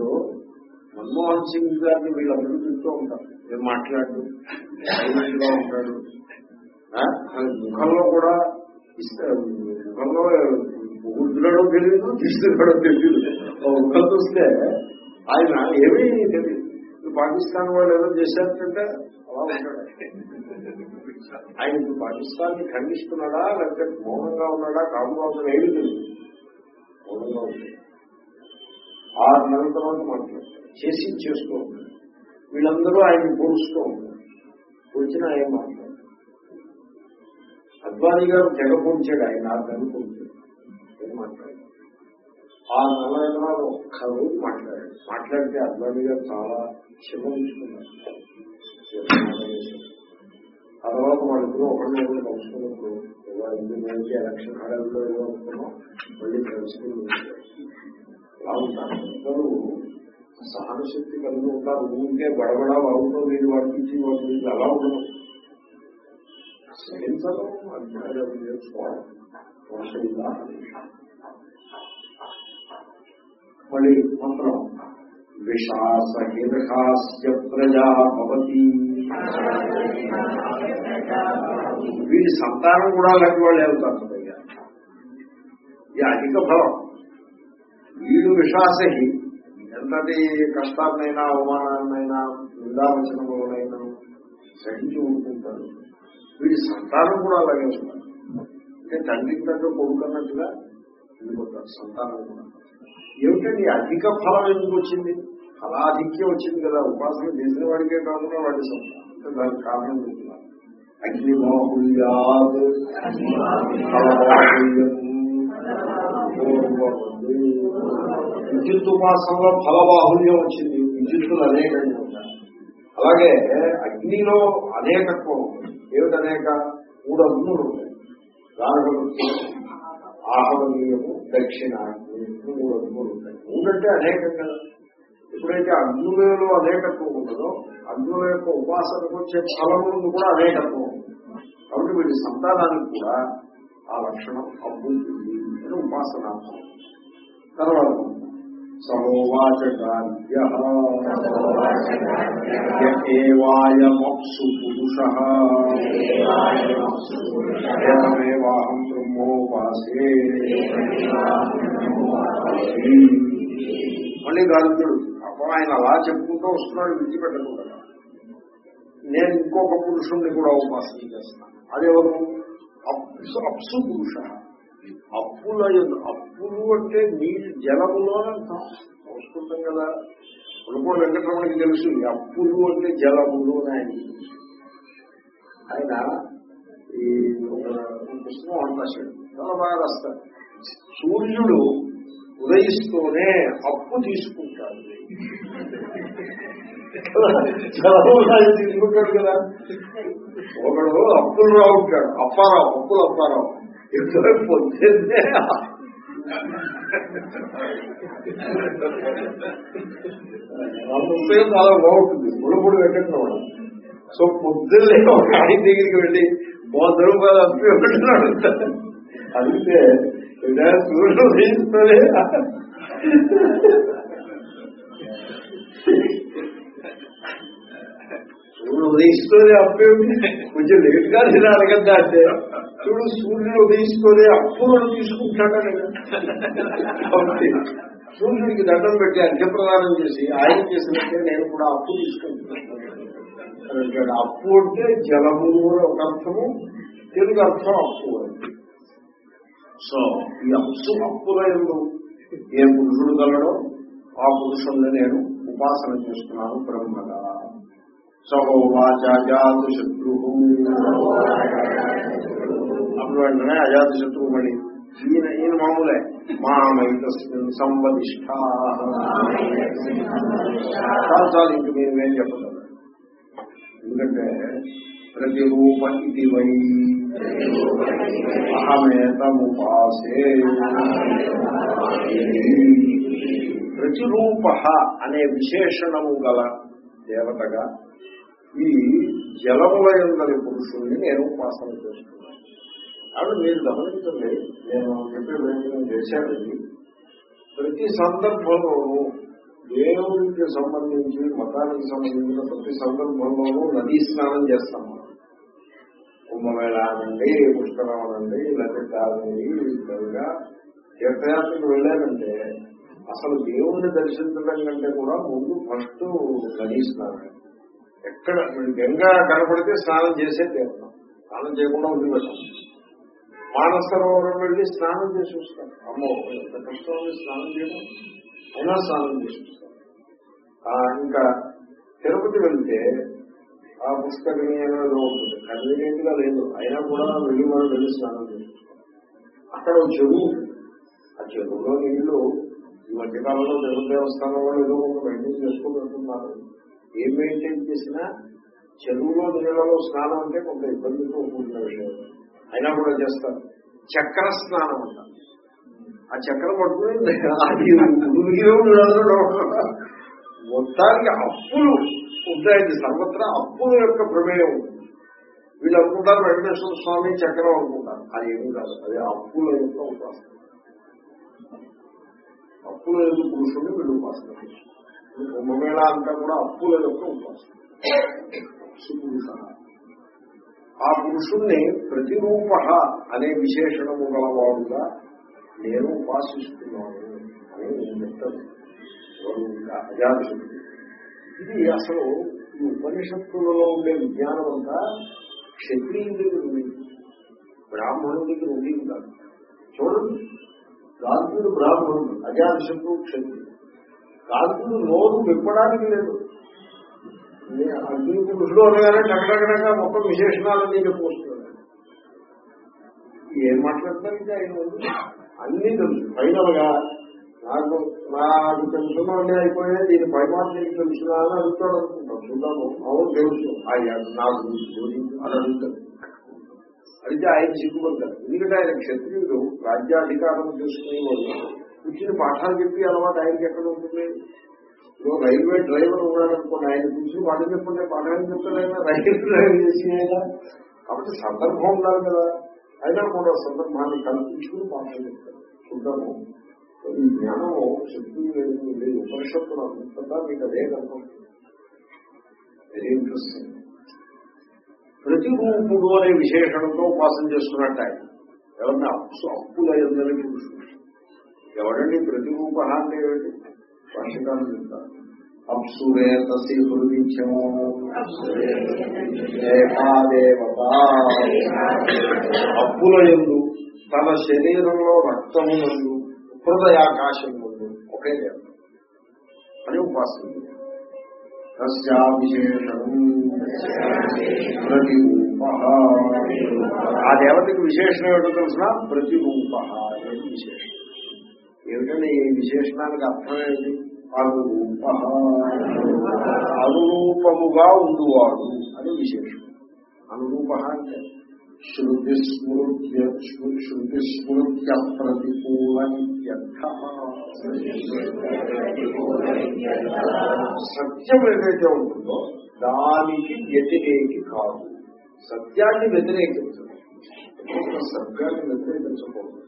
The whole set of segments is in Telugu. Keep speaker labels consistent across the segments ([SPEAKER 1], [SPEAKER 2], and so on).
[SPEAKER 1] ఇప్పుడు మన్మోహన్ సింగ్ గారిని వీళ్ళందరూ చూస్తూ ఉంటారు. ఏం మాట్లాడు గా ఉంటాడు. ఆ? ముఖంలో కూడా ముఖంలో ముగ్గురుడో తెలియదు తీసుకురావడం తెలియదు. ముఖం చూస్తే ఆయన ఏమీ తెలియదు. పాకిస్తాన్ వాళ్ళు ఏదో చేశారంటే అలా ఉంటాడు. ఆయన ఇప్పుడు పాకిస్తాన్ని ఖండిస్తున్నాడా లేకపోతే మౌనంగా ఉన్నాడా కాముగా ఉన్నాడా ఏమి తెలియదు. మౌనంగా ఉంటాడు. ఆరు నెలల తర్వాత మాట్లాడతారు చేసి చేస్తూ ఉంటారు వీళ్ళందరూ ఆయన పోలుస్తూ ఉంటారు. వచ్చిన ఆయన మాట్లాడతారు అద్వానీ గారు తెగ పొడిచాడు ఆయన ఆరు నెలలు పొడిచాడు ఏం మాట్లాడారు ఆ నెల తర్వాత ఒక్క రోజు మాట్లాడాడు. మాట్లాడితే అద్వానీ గారు చాలా క్షమించుకున్నారు ఆ తర్వాత వాళ్ళిద్దరూ ఒకరిని ఒకరు కలుసుకున్నప్పుడు ఎలక్షన్ హడావిలో ఏదో అనుకున్నాం మళ్ళీ కలుసుకుని అలా ఉంటారు అందరూ సహనశక్తి కలిగి ఉంటారు. ఊరికే గడబడ వాగుతూ వీడు వాటికి వాటి వీళ్ళు అలా ఉండదు సహించడం అధ్యాయం చేసుకోవాలి మళ్ళీ మంత్రం. విషాసహిర్హాస్య ప్రజా వీడి సంతానం కూడా అలాంటి వాళ్ళు వెళ్తారు అధిక ఫలం వీడు విశ్వాసహి ఎంతటి కష్టాన్నైనా అవమానాన్నైనా నిందావచనములనైనా సహించి ఉంటుంటారు వీడి సంతానం కూడా అలాగే ఉంటారు అంటే తండ్రికి తగ్గ కొడుకున్నట్టుగా వెళ్ళిపోతారు సంతానం కూడా. ఏమిటండి? అధిక ఫలం ఎందుకు వచ్చింది? ఫలాధిక్యం వచ్చింది కదా. ఉపాసన చేసిన వాడికే కాకుండా వాడి సంతానం. అంటే దానికి కారణం చెప్తున్నారు. అగ్నిబాహుల్యాత్ ఫలబాహుల్యం విద్యుత్ ఉపాసనలో ఫలబాహుల్యం వచ్చింది విద్యుత్తులు అనేకంగా ఉంటాయి అలాగే అగ్నిలో అనేకత్వం ఉంటుంది ఏమిటి అనేక మూడు అగ్నులు ఉంటాయి గానగృత్యం ఆహవనీయము దక్షిణాగ్ని మూడు అగ్నులు ఉంటాయి మూడంటే అనేకం కదా. ఎప్పుడైతే అగ్నులలో అనేకత్వం ఉండదో అగ్నుల యొక్క ఉపాసనకు వచ్చే ఫలములు కూడా అనేకత్వం ఉంటుంది కాబట్టి వీడి సంతానానికి కూడా ఆ లక్షణం అబ్బుతుంది అని ఉపాసనార్థం తర్వాత సహోవాచకార్య ఏవాయమప్సు పురుష. ఏమేవాహం బ్రహ్మోపాసే. మళ్ళీ గాలితుడు అప్పుడు ఆయన అలా చెప్పుకుంటూ వస్తున్నాడు విడిచిపెట్టకుండా. నేను ఇంకొక పురుషుణ్ణి కూడా ఉపాసన చేస్తాను. అదెవరు? అప్సు అప్సు పురుష. అప్పుల అప్పులు అంటే నీళ్ళు జలములో అంటాం సంస్కృతం కదా. అనుకో వెంకటరమణకి తెలుసు అప్పులు అంటే జలములు అని. ఆయన ఆయన ఈ ఒక పుస్తకం అంటాడు చాలా బాగా రాస్తాడు. సూర్యుడు ఉదయిస్తూనే అప్పు తీసుకుంటాడు. తీసుకుంటాడు కదా. ఒకడు అప్పులు రావు ఉంటాడు అప్పారావు అప్పులు అప్పారావు. ఎప్పుడో పొద్దున్నే అంతే చాలా బాగుంటుంది. ముడుపుడు వెంకటరమణ సో పొద్దున్నే ఒక ఆయన దగ్గరికి వెళ్ళి వంద రూపాయలు అప్పి పెట్టినాడు అందుకే సూర్యుడు ఉదయిస్తూనే సూర్యుడు ఉదయిస్తూనే కొంచెం లేట్గా నేను అడగద్దా అంటే. చూడు సూర్యుడు ఉదయిస్తూనే అప్పులను తీసుకుంటాడా లేదా? సూర్యుడికి దండం పెట్టి అర్ఘ్యప్రదానం చేసి ఆయన చేసినట్టే నేను కూడా అప్పు తీసుకుంటున్నాను. అప్పు అంటే జలము ఒక అర్థము తెలుగు అర్థం అప్పు సో ఈ అప్సు అప్పుల ఏ పురుషుడు కలడో ఆ పురుషుల్ని నేను ఉపాసన చేస్తున్నాను బ్రహ్మగా. సహోవాచాజాతు శత్రు అప్పుడు వెంటనే అజాత శత్రువు మళ్ళీ. ఈయన ఈయన మామూలే. మామైతస్మిన్ సంవదిష్ట. చాలు చాలు ఇంక మీరు ఏం చెప్పలేదు ఎందుకంటే ప్రతిరూప ఇది వై. అహమేతముపాసే. ప్రతిరూప అనే విశేషణము గల దేవతగా ఈ జలముల ఎందరి పురుషుల్ని నేను ఉపాసన చేస్తున్నాను. కాబట్టి మీరు గమనించండి నేను చెప్పే ప్రయత్నం చేశానండి ప్రతి సందర్భంలోనూ దేవుడికి సంబంధించి మతానికి సంబంధించిన ప్రతి సందర్భంలోనూ నదీ స్నానం చేస్తాం మనం. కుంభమేళ అనండి పుష్కరం అనండి లేకపోతే అనండి విధంగా తీర్థయాత్రకు వెళ్ళారంటే అసలు దేవుణ్ణి దర్శించడం కంటే కూడా ముందు ఫస్ట్ నదీ స్నానం. ఎక్కడ గంగా కనపడితే స్నానం చేసే తీర్థం స్నానం చేయకుండా వదిలిపెట్టాం మానసరోవరం వెళ్ళి స్నానం చేసి వస్తాం అమ్మో ఎంత కష్టం స్నానం చేయడం. అయినా స్నానం చేసి వస్తాం ఆ, ఇంకా తిరుపతి వెళ్తే ఆ పుష్కరిణి అనేది ఉంటుంది. కన్వీనియంట్గా లేదు. అయినా కూడా వెళ్ళి మనం వెళ్ళి స్నానం చేస్తాం అక్కడ ఒక చెరువు ఆ చెరువులో నీళ్ళు ఈ మధ్యకాలంలో తిరుపతి దేవస్థానం వాళ్ళు ఏదో ఒక మెయింటైన్ చేసుకుని వెళ్తున్నారు. ఏం మెయింటైన్ చేసినా చెరువులో నీళ్ళలో స్నానం అంటే కొంత ఇబ్బందితో కూడిన విషయం. అయినా కూడా చేస్తారు. చక్ర స్నానం అంట ఆ చక్రం పట్టుకుని మొత్తానికి అప్పులు ఉంటాయండి. సర్వత్రా అప్పుల యొక్క ప్రమేయం. ఉంటుంది వీళ్ళు అనుకుంటారు వెంకటేశ్వర స్వామి చక్రం అనుకుంటారు. అది ఏమి కాదు. అది అప్పుల యొక్క ఉపాసన. అప్పుల యొక్క పురుషుడు వీళ్ళు ఉపాసన కుంభమేళ అంతా కూడా అప్పుల యొక్క ఉపాసన ఆ పురుషుణ్ణి ప్రతిరూప అనే విశేషణము గలవాడుగా నేను ఉపాసిస్తున్నాను అని నేను చెప్తాను. ఎవరు ఇది అసలు ఈ ఉపనిషత్తులలో ఉండే విజ్ఞానం అంతా క్షత్రియుల దగ్గర ఉంది బ్రాహ్మణుల దగ్గర ఉండేది కాదు చూడండి. గాంధుడు బ్రాహ్మణుడు అజాతశత్రువు క్షత్రియుడు గాంధుడు నోరు విప్పడానికి లేదు. అగ్ని పురుషుడు అనగానే టగడగడగా మొత్తం విశేషణాలన్నీ చెప్పుకొస్తున్నాడు ఏం మాట్లాడతారు ఇంకా ఆయన అన్ని తెలుసు. ఫైనల్గా నాకు నాకు తెలుసుకున్నవన్నీ అయిపోయే దీని పై మాట నీకు తెలుసునా అని అడుగుతాడు అనుకుంటాం. చూద్దాము. అవును తెలుసు. ఆయన నాకు అని అడుగుతాడు. అయితే ఆయన సిగ్గుపడతారు. ఎందుకంటే ఆయన క్షత్రియుడు రాజ్యాధికారం చేసుకునేవాడు కూర్చుని పాఠాలు చెప్పి అలవాటు ఆయనకి ఎక్కడ ఉంటుంది? ఇప్పుడు రైల్వే డ్రైవర్ ఉన్నాడనుకోండి ఆయన కూర్చుని పాఠం చెప్పుకుంటే పాఠాలు చెప్తాడు రైల్వే రైలు డ్రైవ్ చేసి ఆయన. కాబట్టి సందర్భం ఉండాలి కదా. అయినా కూడా సందర్భాన్ని కల్పించుకుని పాఠాలు చెప్తాడు చూద్దాము ఈ జ్ఞానం శక్తి లేదు ఉపనిషత్తులు అంతటా మీకు అదే కనపడుతుంది వెరీ ఇంట్రెస్టింగ్ ప్రతిరూపుడు అనే విశేషణంతో ఉపాసన చేస్తున్నట్టు ఆయన. ఎవరిని అప్పు అప్పుల ఎందని పురుషుడు ఎవడండి ప్రతిరూప అంటే ఏమిటి భాషకాలు చెప్తారు అప్సురేతసి హృదించము. అప్పుల ఎందు తన శరీరంలో రక్తము నందు హృదయాకాశం ముందు ఒకే దేవత. అని ఉపాసన ఆ దేవతకి విశేషణం ఏమిటో తెలిసిన? ప్రతిరూప అనేది విశేషం. ఏమిటంటే ఈ విశేషణానికి అర్థం ఏంటి అనురూప అనురూపముగా ఉండువాడు. అని విశేషం. అనురూప అంటే శృతి స్మృత్య శృతి స్మృత్య ప్రతికూల సత్యం ఏదైతే ఉంటుందో దానికి వ్యతిరేకి కాదు. సత్యాన్ని వ్యతిరేకించదు. సత్యాన్ని వ్యతిరేకించకూడదు.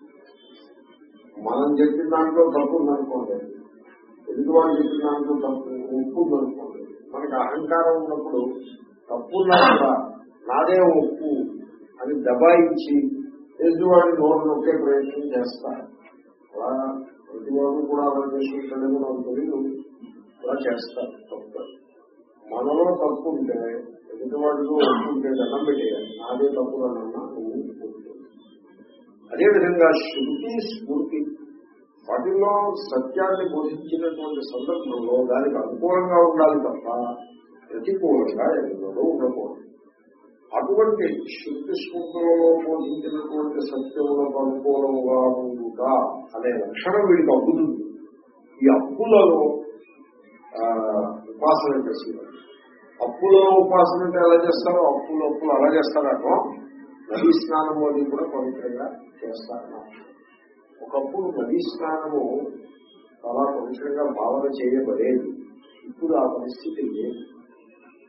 [SPEAKER 1] మనం చెప్పిన దాంట్లో తప్పు ఉందనుకోండి. ఎదుటి వాళ్ళు చెప్పిన దాంట్లో తప్పు ఉప్పు ఉందనుకోండి. మనకి అహంకారం ఉన్నప్పుడు తప్పున్నా కూడా నాదే ఉప్పు అని దబాయించి ఎదుటివాడిని నోరు నొక్కే ప్రయత్నం చేస్తారు. అలా ప్రతివాడు కూడా అలా చేసుకుంటాడేమో నాకు తెలియదు అలా చేస్తారు తప్పు. మనలో తప్పు ఉంటే ఎదుటివాడిలో ఉప్పు ఉంటే దండం పెట్టేయాలి. నాదే తప్పు అన్నా నువ్వు? అదేవిధంగా శృతి స్ఫూర్తి వాటిల్లో సత్యాన్ని బోధించినటువంటి సందర్భంలో దానికి అనుకూలంగా ఉండాలి తప్ప ప్రతికూలంగా ఎవరో ఉండకూడదు. అటువంటి శృతి స్మృతులలో బోధించినటువంటి సత్యములకు అనుకూలముగా ఉండుట అనే లక్షణం వీడికి అబ్బుతుంది ఈ అప్పులలో ఉపాసన చేసేవారు అప్పులలో ఉపాసన అంటే ఎలా చేస్తారో అప్పులు అప్పులు అలా చేస్తారనో నదీ స్నానము అది కూడా పవిత్రంగా చేస్తారు. ఒకప్పుడు నదీ స్నానము చాలా పవిత్రంగా భావన చేయబడేది. ఇప్పుడు ఆ పరిస్థితి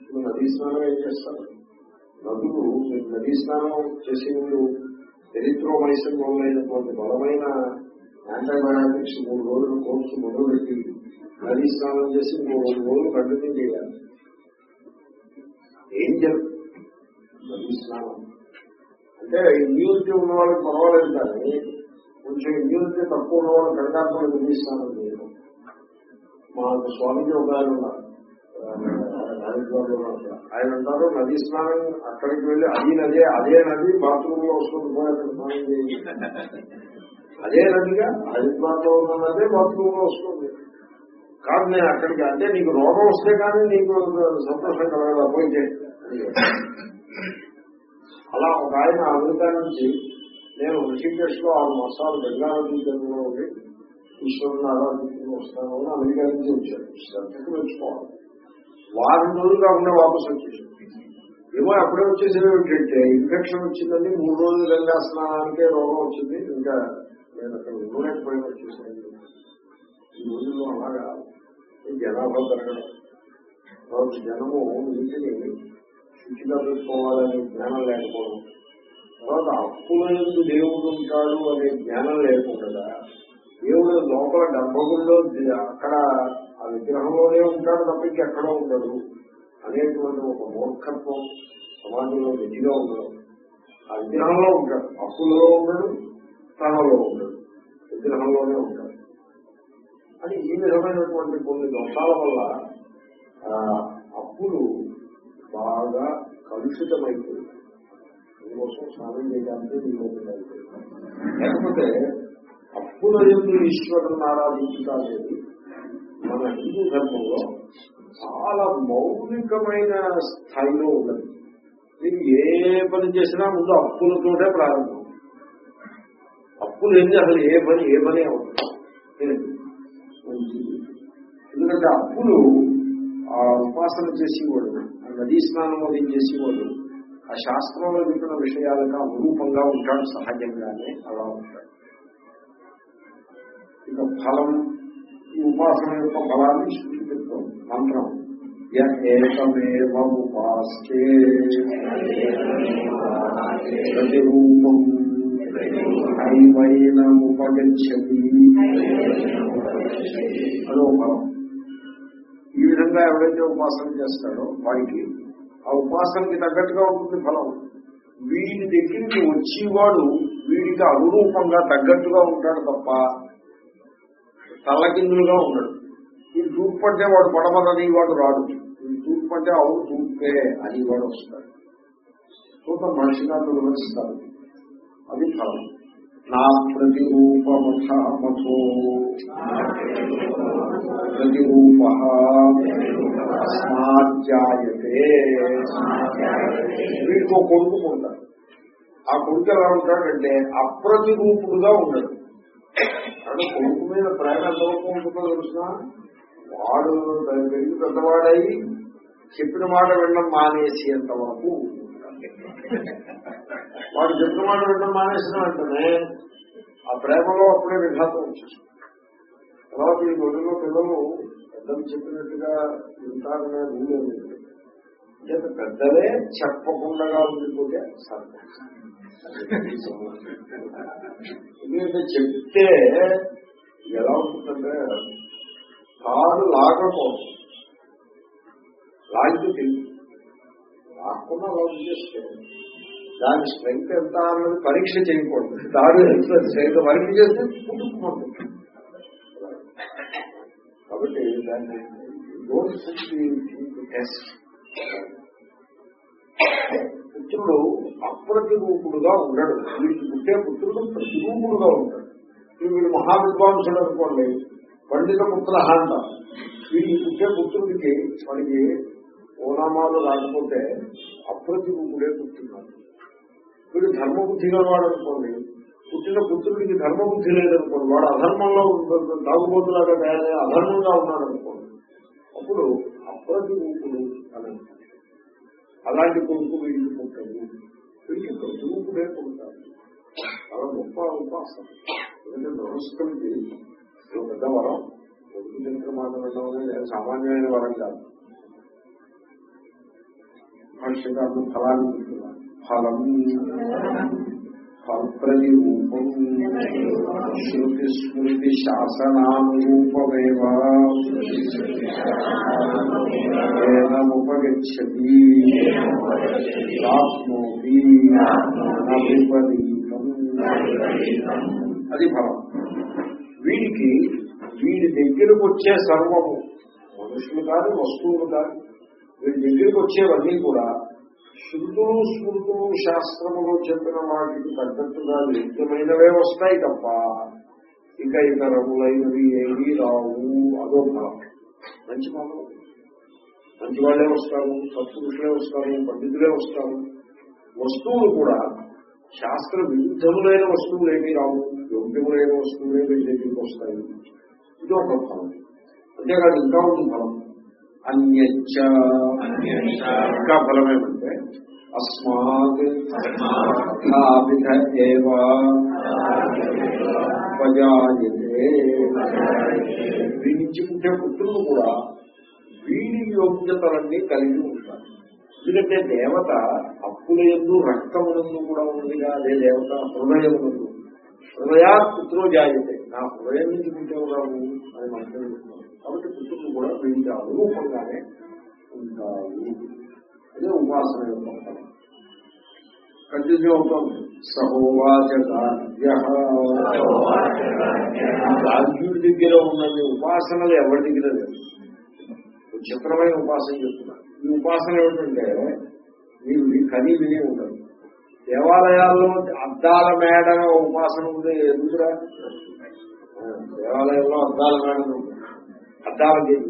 [SPEAKER 1] ఇప్పుడు నదీ స్నానం ఏం చేస్తారు. నదులు మీరు నదీ స్నానం చేసే ముందు ఎరిత్రోమైసిన్ మొదలైనటువంటి బలమైన యాంటీబయాటిక్స్ మూడు రోజులు కోర్సు మొదలుపెట్టి నది నదీ స్నానం చేసి మూడు రోజులు కంటిన్యూ చేయాలి. ఏం జరుగుతుంది నదీ స్నానం అంటే ఇమ్యూనిటీ ఉన్న వాళ్ళకి పర్వాలేదు కానీ కొంచెం ఇమ్యూనిటీ తక్కువ ఉన్న వాళ్ళు గంగాత్మక నదీ స్నానం చేయడం మా స్వామిజీ ఒక ఆయన ఉన్నారు. ఆయన అంటారు నదీ స్నానం అక్కడికి వెళ్ళి అది నదే అదే నది బాత్రూమ్లో వస్తుంది అక్కడ స్నానం చేయండి. అదే నదిగా హరిద్వార్లో ఉన్న నదే బాత్రూమ్లో వస్తుంది. కాదు నేను అక్కడికి అంటే నీకు రోగం వస్తే కానీ నీకు సంతోషం కలగదా పోయి అలా ఒక ఆయన అమెరికా నుంచి నేను ఋషికేష్లో ఆరు మాసాలు గంగా జన్మలో ఉండి ఈశ్వరుని ఆరాధించుకుని వస్తాను అని అమెరికా నుంచి వచ్చాడు శ్రద్ధకు మెచ్చుకోవాలి వారం రోజులు కాకుండా వాపసు వచ్చేసాడు ఏమో అప్పుడే వచ్చేసేవి ఏంటంటే ఇన్ఫెక్షన్ వచ్చిందండి మూడు రోజులు గంగా స్నానానికే రోగం వచ్చింది. ఇంకా నేను అక్కడ ఉండలేకపోయినా వచ్చేసాను. ఈ రోజుల్లో అలాగా. జనాభా పెరగడం. జనము నీటిని శుచిగా పెట్టుకోవాలనే జ్ఞానం లేకపోవడం. తర్వాత అప్పుల ఎందు దేవుడు ఉంటాడు అనే జ్ఞానం లేకుండా దేవుడు లోపల గర్భగుడిలో అక్కడ ఆ విగ్రహంలోనే ఉంటాడు తప్ప ఇంకెక్కడో ఉండడు అనేటువంటి ఒక మూర్ఖత్వం సమాజంలో గట్టిగా ఉండడం. ఆ విగ్రహంలో ఉంటాడు. అప్పులలో ఉండడు తనలో ఉండడు. విగ్రహంలోనే ఉంటాడు. అని ఈ విధమైనటువంటి కొన్ని దోషాల వల్ల ఆ అప్పులు బాగా కలుషితమైపోయింది. అందుకోసం స్నానం చేయడానికి నీళ్ళు లేకపోతే అప్పుల ఎందు ఈశ్వరుని ఆరాధించుట మన హిందూ ధర్మంలో చాలా మౌలికమైన స్థాయిలో ఉన్నది. మీరు ఏ పని చేసినా ముందు అప్పులతోటే ప్రారంభం. అప్పులు ఏం అసలు ఏ పని? ఏ పని అవుతుంది ఎందుకంటే అప్పులు ఆ ఉపాసన చేసేవాడు. నదీ స్నానం అది చేసేవాడు. ఆ శాస్త్రంలో చెప్పిన విషయాలకు అనురూపంగా ఉంటాడు సహజంగానే అలా ఉంటాడు. ఇక ఫలం ఈ ఉపాసన యొక్క ఫలాన్ని సూచిస్తాం మంత్రం. ఏకమేవ ఉపాస్తే ప్రతిరూపం హైవైనముపగచ్చతి అదో ఫలం. ఈ విధంగా ఎవరైతే ఉపాసన చేస్తాడో వాడికి ఆ ఉపాసనకి తగ్గట్టుగా ఉంటుంది ఫలం. వీడి దగ్గరికి వచ్చేవాడు వీడికి అనురూపంగా తగ్గట్టుగా ఉంటాడు తప్ప తల్లకిందులుగా ఉండడు. ఈ తూర్పు అంటే వాడు పడమదని వాడు రాడు. ఈ తూర్పు అంటే అవును తూర్పే అని వాడు వస్తాడు. చూద్దాం మనిషిగా వివరిస్తారు అది ఫలం. నా ప్రతిరూపమథో ప్రతిరూప అస్మాజ్జాయతే వీడికి ఒక కొడుకు ఉంటాడు ఆ కొడుకు ఎలా ఉంటాడంటే అప్రతిరూపుడుగా ఉండడు. అంటే కొడుకు మీద ప్రేమ ఎంతవరకు ఉంటుందో తెలుసిన వాడు పెరిగి పెద్దవాడై చెప్పిన మాట వినడం మానేసి అంతవరకు వాడు చెప్పిన మాట వినడం మానేసిన వెంటనే ఆ ప్రేమలో అప్పుడే విఘాతం వచ్చేస్తుంది. తర్వాత ఈ రోజుల్లో పిల్లలు పెద్దలు చెప్పినట్టుగా వింటారనే రూలేదు అంటే పెద్దలే చెప్పకుండా ఉండిపోతే సర్పంచ్ ఎందుకంటే చెప్తే ఎలా ఉంటుందంటే కారు లాగకూడదు లాగితే తెలియదు లాక్కుండా లాగు చేస్తే దాని స్ట్రెంగ్త్ ఎంత అన్నది పరీక్ష చేయకూడదు. దాని ఎంత స్ట్రెంగ్త్ పరీక్ష చేస్తే పుట్టుకుపోతుంది కాబట్టి దాన్ని టెస్ట్ పుత్రుడు అప్రతిరూపుడుగా ఉండడు. వీడికి పుట్టే పుత్రుడు ప్రతిరూపుడుగా ఉంటాడు. వీడు మహావిద్వాంసుడు అనుకోండి పండిత పుత్ర అంటారు వీడికి పుట్టే పుత్రుడికి వాడికి ఓనామాలు రాకపోతే అప్రతిరూపుడే పుట్టినాడు. వీడు ధర్మబుద్ధి వాడు అనుకోండి. పుట్టిన పుత్రుడికి ధర్మబుద్ధి లేదనుకోండి. వాడు అధర్మంలో తాగుబోతులాగా తయారై అధర్మంగా ఉన్నాడు అనుకోండి. అప్పుడు అప్రతిముఖుడు అని అలాంటి కొడుకు వీడికి పుట్టదు వీడికి ప్రతిముఖుడే పుడతాడు చాలా గొప్ప ఉపాసన. ఎందుకంటే గృహస్థుడికి పెద్ద వరం కొడుకు చరిత్ర మాట్లాడడం అనేది సామాన్యమైన వరం కాదు. భాష్యకారులు ఫలాన్ని చెప్తున్నారు ఫలం. ఫలప్రతిరూపం శృతి స్మృతి శాసనానురూపమేవ ఆత్మోపి విపరీతం అది ఫలం. వీడికి వీడి దగ్గరకు వచ్చే సర్వము. మనుషులు కాదు వస్తువులు కాదు. వీటి దగ్గరికి వచ్చేవన్నీ కూడా శృతులు స్మృతులు శాస్త్రములు చెప్పిన వాటికి తగ్గట్టుగా నిత్యమైనవే వస్తాయి తప్ప ఇక ఇతరములైనవి ఏవి రావు. అదో ఫలం మంచి ఫలం మంచి వాళ్ళే వస్తాము సత్పురుషులే వస్తారు పండితులే వస్తాము వస్తువులు కూడా శాస్త్ర విరుద్ధములైన వస్తువులు ఏమీ రావు. యోగ్యములైన వస్తువులే వీళ్ళ దగ్గరికి వస్తాయి. ఇది ఒక ఫలం అంతేకాదు ఇంకా ఉంది ఫలం అన్యచ్చ. ఇంకా ఫలం ఏమంటే అస్మాత్. విధ ఏవా. ఉపజాయతే. వీడి నుంచి పుట్టే పుత్రులు కూడా వీడి యోగ్యతలన్నీ కలిగి ఉంటారు. ఎందుకంటే దేవత అప్పుల ఎందు రక్తమునందు కూడా ఉందిగా అదే దేవత హృదయమునందు. హృదయా పుత్రో జాయితే నా హృదయం నుంచి పుట్టేవారు అని మనకు కాబట్టి పుత్రులు కూడా వీరికి అనురూపంగానే ఉంటాయి. అదే ఉపాసన యొక్క ఫలం. కంటిన్యూ అవుతుంది సహోవాచ దగ్గర ఉన్నది ఉపాసనలు ఎవరి దగ్గర లేదు చిత్రమైన ఉపాసన చెప్తున్నారు. ఈ ఉపాసన ఏమిటంటే మీరు ఈ కనీ విని ఉండదు దేవాలయాల్లో అద్దాల మేడ ఉపాసన ఉంది. ఎందుకురా? దేవాలయంలో అద్దాల మేడ ఉంటుంది అద్దాల దేవి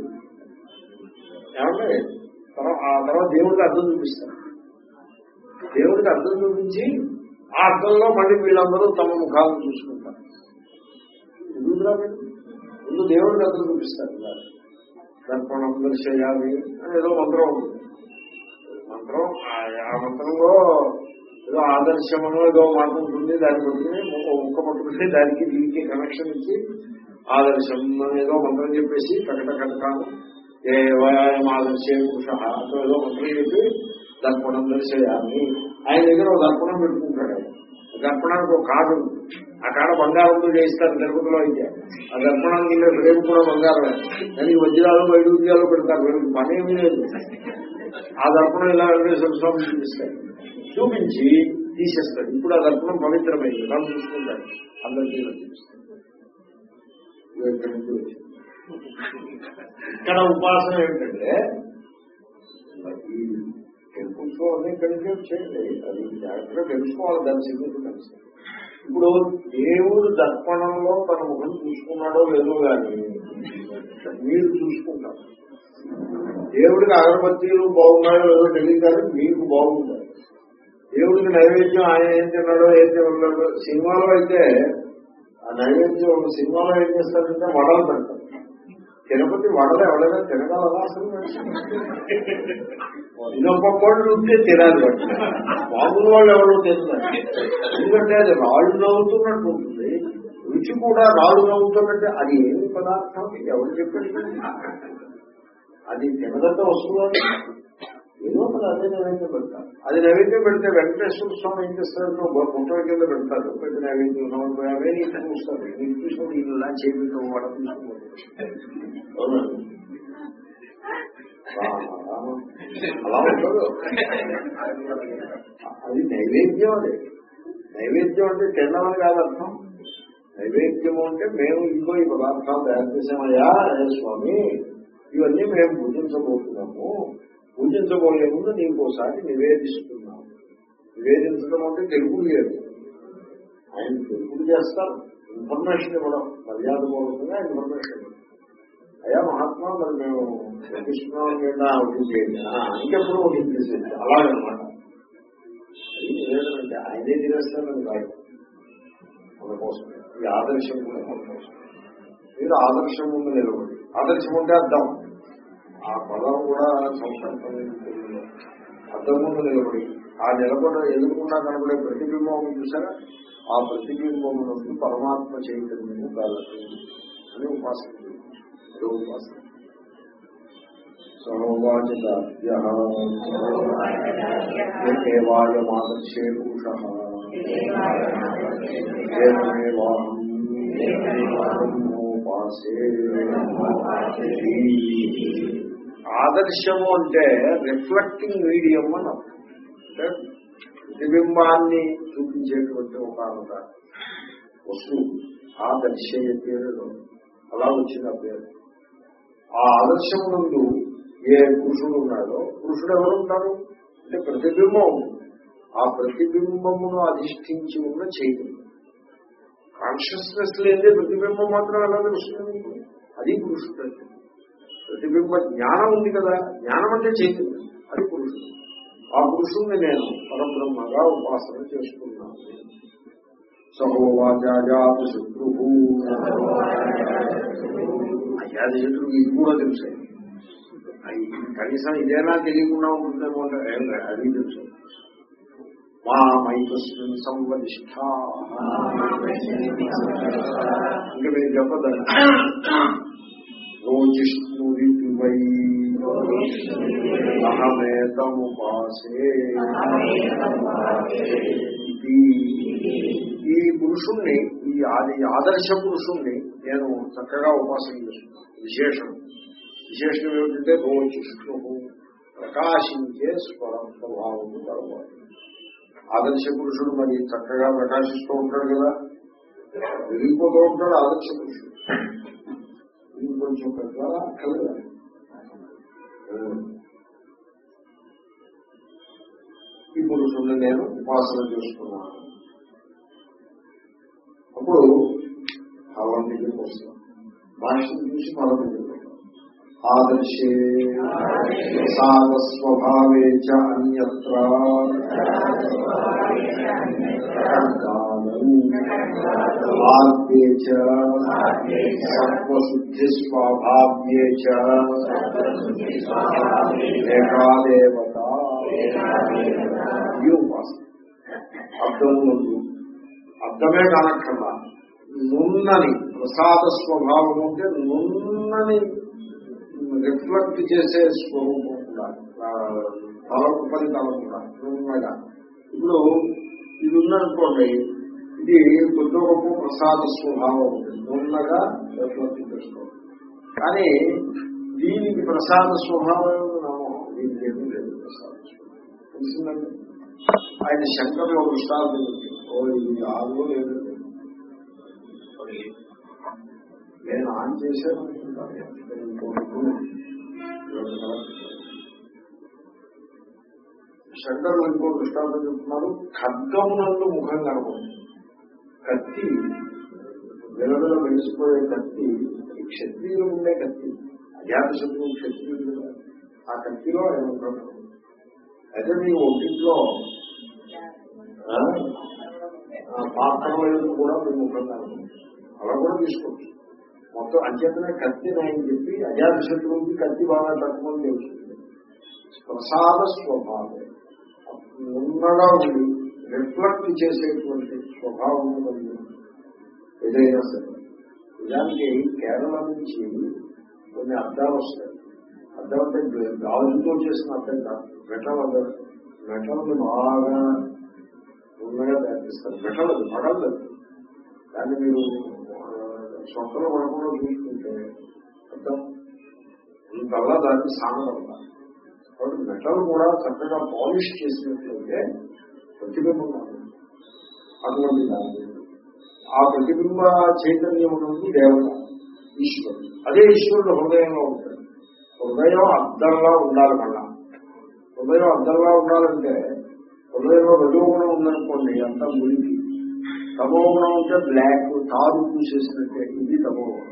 [SPEAKER 1] ఏమంటే తర్వాత ఆ తర్వాత దేవుడికి అర్థం చూపిస్తారు దేవుడికి అర్థం చూపించి ఆ అర్థంలో మళ్ళీ వీళ్ళందరూ తమ ముఖాలను చూసుకుంటారు. ఎందుకురా మీరు ముందు దేవుడికి అర్థం చూపిస్తారు. దర్పణం దర్శయాలి అని ఏదో మంత్రం ఉంది. మంత్రం ఆ మంత్రంలో ఏదో ఆదర్శమనో ఏదో మాట ఉంటుంది. దాన్ని పట్టుకుని ముక్క పట్టుకుని దానికి దీనికి కనెక్షన్ ఇచ్చి ఆదర్శం ఏదో మంత్రం చెప్పేసి కటక కటకాను ఏ ఆదర్శే పురుష ఏదో మంత్రం చెప్పి దర్పణం దర్శయాన్ని ఆయన దగ్గర ఒక దర్పణం పెట్టుకుంటాడు. దర్పణానికి ఒక కాడు ఆ కాడ బంగారంతో చేయిస్తారు తిరుపతిలో అయితే. ఆ దర్పణానికి రేపు కూడా బంగారమే. దానికి వజ్రాలు వైడూర్యాలు పెడతారు. వీళ్ళకి పని ఏమీ లేదు. ఆ దర్పణం ఇలా వెంకటేశ్వర స్వామి చూపిస్తాడు. చూపించి తీసేస్తాడు. ఇప్పుడు ఆ దర్పణం పవిత్రమైంది. మనం చూసుకుంటాడు. అందరికీ చూపిస్తాడు ఇక్కడ ఉపాసన ఏమిటంటే ఈ టెంపుల్స్ అన్ని కన్ఫ్యూజ్ చేయండి. అది జాగ్రత్తగా తెలుసుకోవాలి దాని సిగ్నిఫికెన్స్ ఇప్పుడు దేవుడు దర్పణంలో తన ముఖం చూసుకున్నాడో లేదో కానీ మీరు చూసుకుంటారు. దేవుడికి అగరబత్తీలు బాగున్నాయో లేదో తెలియదు కానీ మీకు బాగుంటాయి. దేవుడికి నైవేద్యం ఆయన ఏం తిన్నాడో ఏం తిన్నాడో సినిమాలో అయితే ఆ నైవేద్యం ఒక సినిమాలో ఏం చేస్తారంటే వడలు పెడతారు. తిరుపతి వడలు ఎవరైనా తినగలరా అసలు? ఇదొక ఉంటే తినాలి బట్టి మామూలు వాళ్ళు ఎవరు తిన్నారు ఎందుకంటే అది రాళ్ళు నవ్వుతున్నట్టు ఉంటుంది రుచి కూడా రాళ్ళు నవ్వుతున్నట్టే. అది ఏమి పదార్థం? ఎవరు చెప్పండి అది తినదంతా వస్తుంది? ఏదో మరి అదే నైవేద్యం పెడతారు అది నైవేద్యం పెడితే వెంకటేశ్వర స్వామి ఏం చేస్తారు? ముట్టల కింద పెడతారు. పెద్ద నైవేద్యం సమర్పణ అవే నీకు చూస్తారు. నీకు చూసుకుంటే ఇలా చేపించడం వాడ అలా అది నైవేద్యం అది. నైవేద్యం అంటే తినమని కాదు అర్థం. నైవేద్యం అంటే మేము ఇంకో ఈ పదార్థాలు తయారు చేసామయ్యా స్వామి ఇవన్నీ మేము పూజించబోతున్నాము. పూజించబోయే ముందు నీకోసారి ఒకసారి నివేదించడం అంటే తెలుగు లేదు. ఆయన తెలుగు చేస్తారు. ఇన్ఫర్మేషన్ ఇవ్వడం మర్యాద పూర్వకంగా ఇన్ఫర్మేషన్ ఇవ్వడం. అయ్యా మహాత్మా మరి మేము శ్రీకృష్ణ మీద ఒకటి చేయండి. ఇంకెప్పుడు ఒకటి చేసేది అలాగనమాట. లేదంటే ఆయనే తినేస్తారని కాదు మన కోసం. ఈ ఆదర్శం కూడా మన కోసం. మీరు ఆదర్శం ముందు నిలబడి. ఆదర్శం ఉంటే అర్థం. ఆ పదం కూడా సంస్కృతం అర్థం నిలబడి ఆ నిలబడ ఎదుర్కొన్నా కనబడే ప్రతిబింబం చూసారా? ఆ ప్రతిబింబం పరమాత్మ చైతన్యము కలదు అని ఉపాసన. అదే ఉపాసన. సహోవాచేవాయమాదర్శే బ్రహ్మోపాసే ఆదర్శము అంటే రిఫ్లెక్టింగ్ మీడియం అని అర్థం. అంటే ప్రతిబింబాన్ని చూపించేటువంటి ఒక అనగా వస్తువు. ఆదర్శయతి అలా వచ్చిన పేరు. ఆ ఆదర్శం ముందు ఏ పురుషుడు ఉన్నాడో పురుషుడు ఎవరు ఉంటారు? అంటే ప్రతిబింబం ఉంటుంది ఆ ప్రతిబింబమును అధిష్ఠించి ఉన్న చైతన్యం. కాన్షియస్నెస్ లేదే ప్రతిబింబం మాత్రం ఎలా తెలుస్తుంది? అది పురుషుడు అంటే. ప్రతిబింబ జ్ఞానం ఉంది కదా? జ్ఞానం అంటే చైతన్యం అది పురుషుడు. ఆ పురుషుణ్ణి నేను పరబ్రహ్మగా ఉపాసన చేసుకున్నాను. సహోవాచాజాత శత్రు అజాత శత్రువు ఇది కూడా తెలుసు. అయి కనీసం ఇదేనా తెలియకుండా ఉంటుందేమో ఏం అది తెలుసు. మా మైతస్మిన్ సంవదిష్ట ఇంకా మీరు చెప్పదండి రోజిష్ణురితి అహమేతముపాసే ఈ పురుషుణ్ణి ఈ ఆది ఆదర్శ పురుషుణ్ణి నేను చక్కగా ఉపాసన చేస్తున్నాను. విశేషం. విశేషం ఏమిటంటే రోజిష్ణు ప్రకాశించే స్వరం స్వభావము తర్వాత ఆదర్శ పురుషుడు మరి చక్కగా ప్రకాశిస్తూ ఉంటాడు కదా? వెళ్ళిపోతూ ఉంటాడు ఆదర్శ పురుషుడు. ఇది కొంచెం పెద్దగా అక్కర్లేదా ఈ పురుషుడిని నేను ఉపాసన చేసుకున్నాను. అప్పుడు భావం దగ్గరికి వస్తాం భాషను చూసి మరో దగ్గరికి ఆదర్శే సాగస్వభావే చ అన్యత్ర మార్గే చ సత్వశుద్ధి ఏకాదేవత ఈ ఉపాసన అర్థం ముందు అర్థమే కానక్కర్లా. నున్నని ప్రసాద స్వభావం అంటే నున్నని రిఫ్లెక్ట్ చేసే స్వరూపం కూడా తల ఫలితాలు కూడా నున్నగా ఇప్పుడు ఇది ఉందనుకోండి ఇది కొద్ది గొప్ప ప్రసాద స్వభావం ఉన్నగా రిఫ్లెక్ట్ చేసుకోవాలి. కానీ దీనికి ప్రసాద స్వభావం దీనికి ఏమీ లేదు ప్రసాద తెలిసిందండి? ఆయన శంకర్లు ఒక దృష్టాంతం ఉంది. ఓ ఇది ఆరు లేదు నేను ఆన్ చేశాను. శంకర్ ఇంకో దృష్టాంతం చెప్తున్నారు ఖడ్గమునందు ముఖం కనబడుతుంది కత్తి విలవిల వెలిసిపోయే కత్తి ఈ క్షత్రియులు ఉండే కత్తి అజాత శత్రువు క్షత్రియులు ఆ కత్తిలో ఆయన ముఖం అయితే మీ ఒంటిలో ఆ, కూడా మీ ముఖం కనబడుతుంది అలా కూడా తీసుకోవచ్చు. మొత్తం అంచేతనే కత్తి నాయని చెప్పి అజాత శత్రువుకి కత్తి బాగా తక్కువ తెలుస్తుంది ప్రసాద స్వభావం. ఉన్నగా ఉండి రిఫ్లెక్ట్ చేసేటువంటి స్వభావం కలిగి ఏదైనా సరే. నిజానికి కేరళ నుంచి కొన్ని అర్థాలు వస్తాయి. అర్థం అంటే గాజుతో చేసిన అర్థం కాదు. మెటల్ అర్థం మెటల్ని బాగా ఉన్నగా తయారు చేస్తారు. మెటల్ అది పడదు దాన్ని మీరు సొంతలో పడకుండా తీసుకుంటే అర్థం ఇంతలా దాన్ని సాగడం కాబట్టి మెటల్ కూడా చక్కగా పాలిష్ చేసినట్లయితే ప్రతిబింబం అటువంటి దాన్ని ఆ ప్రతిబింబ చైతన్యం నుండి దేవత ఈశ్వరుడు. అదే ఈశ్వరుడు హృదయంలో ఉంటాడు. హృదయం అర్థంలా ఉండాలి మళ్ళా. హృదయం అద్దంలా ఉండాలంటే హృదయంలో రజోగుణం ఉందనుకోండి అంతా మురికి తమోగుణం ఉంటే బ్లాక్ తారు పూసేసినట్టే ఇది తమోగుణం.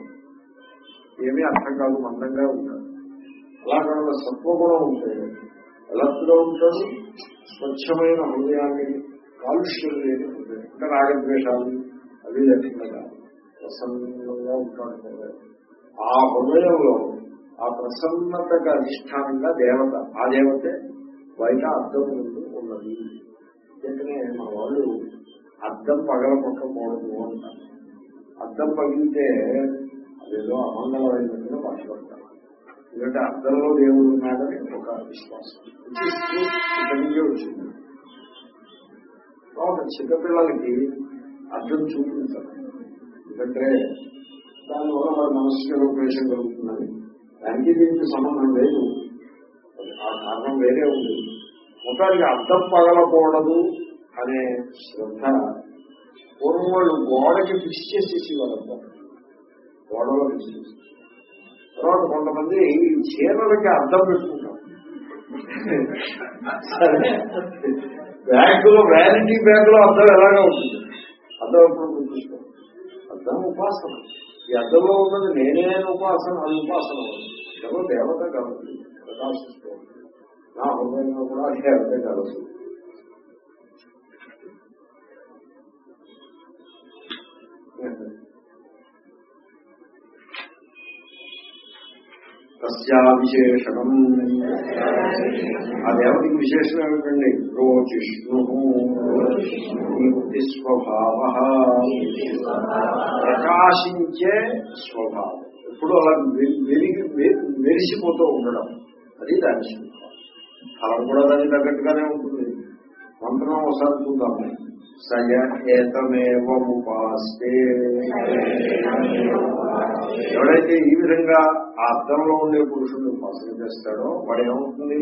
[SPEAKER 1] ఏమీ అర్థం కాదు మందంగా ఉంటాడు అలా కాకుండా సత్వగుణం ఉంటే ఎలర్ట్గా ఉంటాడు స్వచ్ఛమైన హృదయాన్ని కాలుష్యం లేని హృదయం. అంటే రాగద్వేషాలు అవి లేకుండా ప్రసన్నంగా ఉంటాడు హృదయం. ఆ హృదయంలో ఆ ప్రసన్నతకు అధిష్టానంగా దేవత ఆ దేవతే బయట అర్థం ఉన్నది. అందుకనే మా వాళ్ళు అద్దం పగల పక్కపోవడం అంటారు అద్దం పగిలితే అదేదో అమంగళమైనట్టుగా భాషపడతారు ఎందుకంటే అద్దంలో దేవుడు ఉన్నాడని ఒక విశ్వాసం. వచ్చింది. కాబట్టి చిన్నపిల్లలకి అర్థం చూపించాలి ఎందుకంటే దానివల్ల వారి మనసుకి ఏదో కలుగుతుందని దానికి దీనికి సంబంధం లేదు. ఆ కారణం వేరే ఉంది. మొత్తానికి అర్థం పగలకూడదు అనే శ్రద్ధ పూర్వం వాళ్ళు గోడకి ఫిక్స్ చేసేసి వాళ్ళంతా గోడలో ఫిక్స్ చేసి తర్వాత కొంతమంది ఈ చీరలకి అర్థం పెట్టుకుంటారు. సరే. వ్యాలిటీ వ్యానిటీ బ్యాంకులో అర్థం ఎలాగా ఉంటుంది? అర్థం ఎప్పుడు గుర్తుంచుకో అర్థం ఉపాసన. ఈ అర్థంలో ఉన్నది నేనే ఉపాసన అది ఉపాసన ఎవరో దేవత కాబట్టి ప్రకాశిస్తూ నా హృదయంలో కూడా అదే అర్థం కలదు తస్యా విశేషణం ఆ దేవతకి విశేషణం ఏమిటండి రోజిష్ణు నీతి స్వభావ ప్రకాశించే స్వభావం. ఎప్పుడు అలా వెలిగి వె- మెరిసిపోతూ ఉండడం. అది దాని స్వభావం. ఫలం కూడా దానికి తగ్గట్టుగానే ఉంటుంది. మంత్రం ఒకసారి చూద్దాం. సయ ఏతమేవముపాస్తే ఎవడైతే ఈ విధంగా ఆ అర్థంలో ఉండే పురుషుడు ఉపాసన చేస్తాడో వాడు ఏమవుతుంది?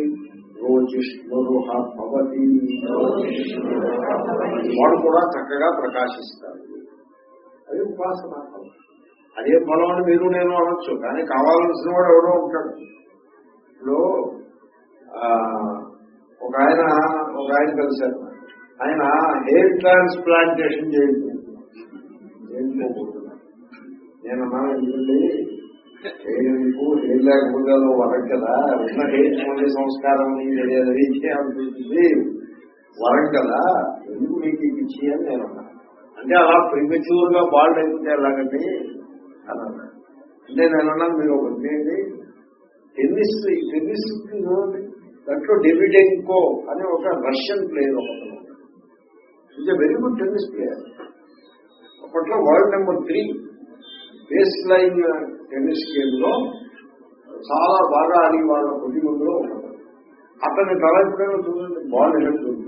[SPEAKER 1] రోజిష్ణురుహ వాడు కూడా చక్కగా ప్రకాశిస్తాడు. అది ఉపాసన. అదే ఫలం అని మీరు నేను అనొచ్చు కానీ కావాల్సిన వాడు ఎవడో ఉంటాడు. ఇప్పుడు ఆ, ఒక ఆయన ఒక ఆయన కలిశారు. ఆయన హెయిర్ ట్రాన్స్ప్లాంటేషన్ చేయండి నేను అన్నాను ఎందుకండి హెయిర్ లేకపోతే అది వరం కదా? ఉన్న హెయిర్ మళ్ళీ సంస్కారం తెలియదు. అనిపిస్తుంది. వరం కదా? ఎందుకు మీకు ఇది పిచ్చి అని నేను అంటే అలా ప్రిమెచ్యూర్గా బాల్డ్ అయిపోతే ఎలాగండి? అని అన్నాను. అంటే నేను అన్నాను మీరు ఒక చేయండి టెన్నిస్ టెన్నిస్ దాంట్లో డెవిడెంకో అనే ఒక రష్యన్ ప్లేయర్ ఒకటి it very good tennis player అప్పట్లో world number three baseline tennis గేమ్లో చాలా బాగా ఆడి వాళ్ళ కొద్ది మందిలో అతని తల ఎప్పుడైనా చూడండి బాల్ ఎదుగుతుంది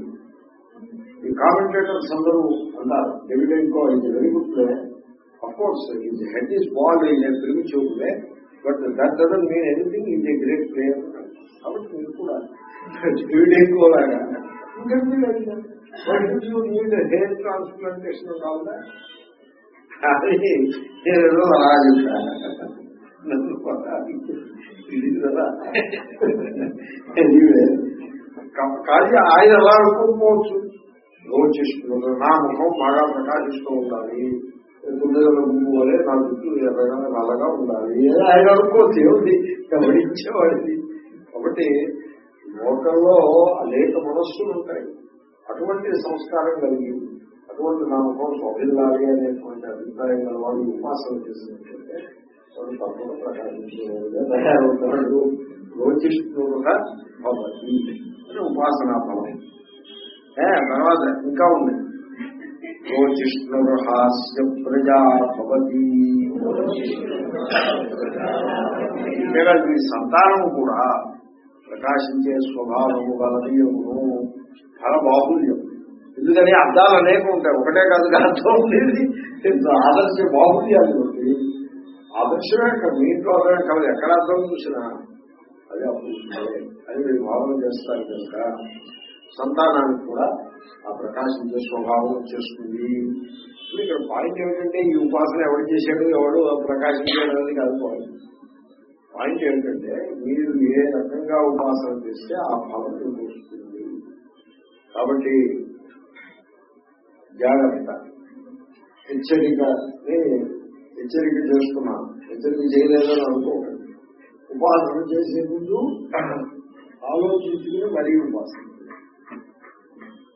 [SPEAKER 1] ఈ కామెంటేటర్స్ అందరూ అన్నారు డెవిడెంకో ఇది very good player of course ఇది head is ball in primitive but that doesn't mean anything is a great player కాబట్టి మీరు కూడా డెవిడెంకో లాగా. హెయిర్ ట్రాన్స్ప్లాంటేషన్ కావాలా అది నేను అలా నన్ను ఇది కదా. కానీ ఆయన ఎలా అనుకోకపోవచ్చు. రోచిస్తున్నారు నా ముఖం బాగా ప్రకాశిస్తూ ఉండాలి. తొమ్మిదల గుంపు వలె నా జుట్టు ఎర్రగా నల్లగా ఉండాలి ఏదో ఆయన అనుకోవచ్చు. ఏమిటి గమనించేవాడిది కాబట్టి లోకంలో అనేక మనస్సులు ఉంటాయి. అటువంటి సంస్కారం కలిగి అటువంటి నా ముఖం అనేటువంటి అభిప్రాయం గల వాళ్ళు ఉపాసన చేసినట్లయితే వాడు ప్రకాశించేవాడుగా తయారవుతాడు భవతి అని ఉపాసనా ఫలం తర్వాత ఇంకా ఉంది. రోచిష్ణుడు హాస్య ప్రజా భవతి. సంతానం కూడా ప్రకాశించే స్వభావము గలదీయమును చాలా బాహుల్యం ఎందుకని అర్థాలు అనేక ఉంటాయి. ఒకటే కాదు అర్థం ఉండేది ఆదర్శ బాహుల్యాలు ఉంది ఆదర్శమే ఇక్కడ మీ ఇంట్లో అర్థమే కాదు ఎక్కడ అర్థం చూసినా అది అప్పుడు అది మీరు భావన చేస్తారు కనుక సంతానానికి కూడా ఆ ప్రకాశించే స్వభావం వచ్చేస్తుంది. ఇక్కడ పాయింట్ ఏమిటంటే ఈ ఉపాసన ఎవరు చేశాడు ఎవడు ప్రకాశించాడు అనేది కాదు పాయింట్ పాయింట్ ఏంటంటే మీరు ఏ రకంగా ఉపాసన చేస్తే ఆ భావన వస్తుంది. కాబట్టి జాగ్రత్త. హెచ్చరిక. హెచ్చరిక చేస్తున్నా హెచ్చరిక చేయలేదని అనుకోకండి. ఉపాసన చేసే ముందు ఆలోచించుకుని మరీ ఉపాసన.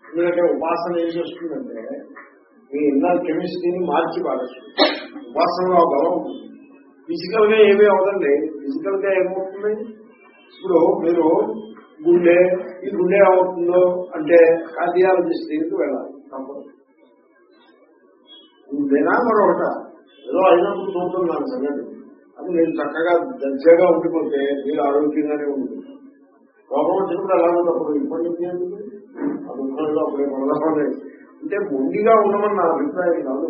[SPEAKER 1] ఎందుకంటే ఉపాసన ఏం చేస్తుందంటే మీ ఇన్నర్ కెమిస్ట్రీని మార్చి పారేస్తుంది. ఉపాసనలో బలం ఉంటుంది. ఫిజికల్గా ఏమీ అవదండి ఫిజికల్గా ఏమవుతుంది ఇప్పుడు మీరు గుండె ఈ గుండె ఏమవుతుందో అంటే కార్డియాలజిస్ట్ దగ్గరికి వెళ్ళాలి తప్పదు గుండెనా మరొకట? ఏదో అయినప్పుడు చూస్తున్నాను సంగతి. అది మీరు చక్కగా దర్జాగా ఉండిపోతే మీరు ఆరోగ్యంగానే ఉంటుంది కోపం వచ్చినప్పుడు ఎలా ఉన్నప్పుడు ఇబ్బంది నుంచి ఎందుకు? ఆ దుఃఖంలో అప్పుడే పడదామని అంటే మొండిగా ఉండమని నా అభిప్రాయం కాదు.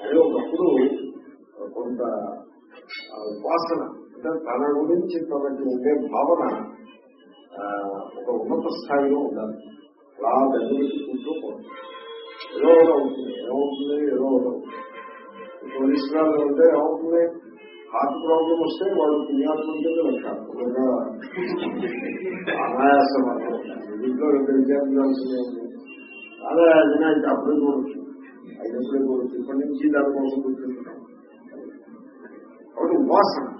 [SPEAKER 1] అది ఒకప్పుడు కొంత ఉపాసన అంటే తన గురించి తనకి ఉండే భావన ఒక ఉన్నత స్థాయిలో ఉండాలి. అలా దగ్గరికి పోతుంది ఏదో ఒకటి అవుతుంది. ఏమవుతుంది? ఏదో ఒకటి అవుతుంది. పోలీసు వాళ్ళు ఉంటే ఏమవుతుంది? హార్ట్ ప్రాబ్లం వస్తే వాళ్ళు పుణ్యాత్మ కింద లెక్క అనాయాసం ఇంట్లో రెండు విద్యార్థులు అదే అది అప్పుడే చూడొచ్చు. అయినప్పుడే ఇప్పటి నుంచి దానికోసం కూర్చుంటున్నాం. కాబట్టి ఉపాసన.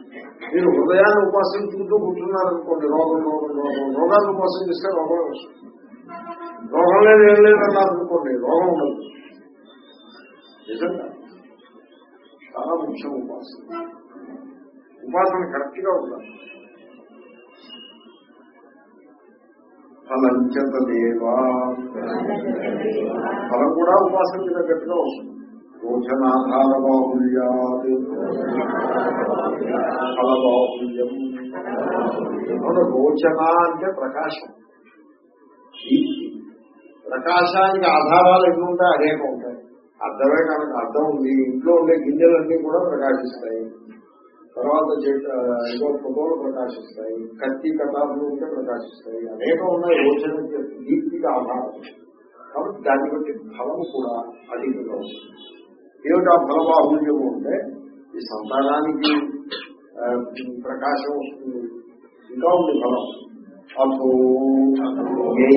[SPEAKER 1] మీరు హృదయాన్ని ఉపాసించుకుంటూ కూర్చున్నారనుకోండి రోగం రోగం రోగం రోగాన్ని ఉపాసించిస్తే రోగం వస్తుంది. రోగం లేదు ఏం లేదు అన్నారు అనుకోండి రోగం ఉండదు. నిజంగా చాలా ముఖ్యం ఉపాసన. ఉపాసన కరెక్ట్గా ఉండాలి ఫలంచత దేవా. ఫలం కూడా ఉపాసనకి తగ్గట్టుగా వస్తుంది. భోజనాధార బాహుల్యాత్ ఫల బాహుల్యం అవును, రోచన అంటే ప్రకాశం దీప్తి ప్రకాశానికి ఆధారాలు ఎన్ని ఉంటాయి అనేక ఉంటాయి అర్థమే కనుక అర్థం ఉంది ఇంట్లో ఉండే గింజలన్నీ కూడా ప్రకాశిస్తాయి తర్వాత చెట్టు ఏదో ఫోటోలు ప్రకాశిస్తాయి కత్తి కటాలు ఉంటే ప్రకాశిస్తాయి అనేక ఉన్నాయి రోచన దీప్తికి ఆధారం కాబట్టి దాన్ని బట్టి ఫలం కూడా అధికంగా ఉంటుంది ఏమిటి ఆ ఫల బాహుల్యము అంటే ఈ సంతానానికి ప్రకాశం వస్తుంది. ఇంకా ఉంది ఫలం. అథో ఏ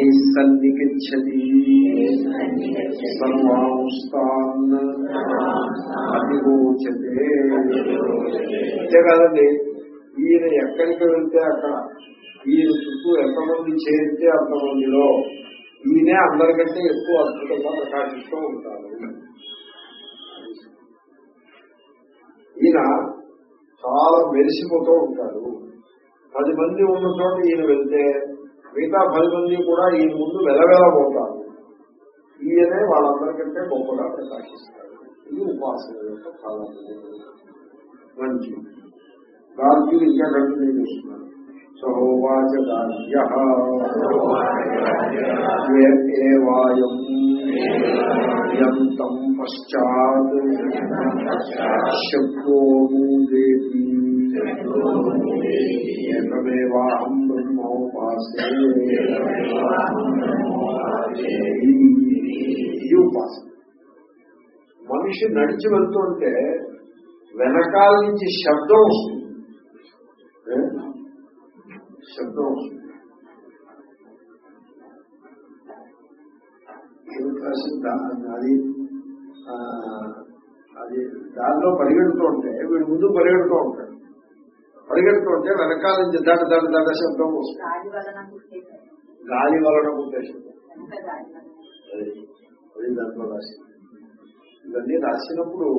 [SPEAKER 1] ఈయన ఎక్కడికి వెళ్తే అక్కడ ఈయన చుట్టూ ఎంతమంది చేరితే అంతమందిలో ఈయనే అందరికంటే ఎక్కువ అద్భుతంగా ప్రకాశిస్తూ ఉంటారు. ఈయన చాలా మెరిసిపోతూ ఉంటాడు. పది మంది ఉన్న చోట ఈయన వెళ్తే మిగతా పది మంది కూడా ఈయన ముందు వెలవెలబోతారు. ఈయనే వాళ్ళందరికంటే గొప్పగా ప్రకాశిస్తాడు. ఇది ఉపాసన యొక్క చాలా మంచి. గార్గ్యులు ఇంకా కంటిన్యూ చేస్తున్నారు సహోవాచ యంతం పశ్చాత్ శబ్దోమూదేతి ఏకమేవాహం బ్రహ్మోపాసే. ఇది ఉపాసన. మనిషి నడిచి వెళ్తుంటే వెనకాల నుంచి శబ్దం వస్తుంది. శబ్దం వస్తుంది. అది అది దానిలో పరిగెడుతూ ఉంటే వీడు ముందు పరిగెడుతూ ఉంటాడు. పరిగెడుతూ ఉంటే వెనకాల నుంచి దడ దడ దడ శబ్దం
[SPEAKER 2] గాలి వలన
[SPEAKER 1] గాలి వలన పుట్టే శబ్దం
[SPEAKER 2] గాలి వలన.
[SPEAKER 1] అది అది దాంట్లో రాసింది ఇవన్నీ రాసినప్పుడు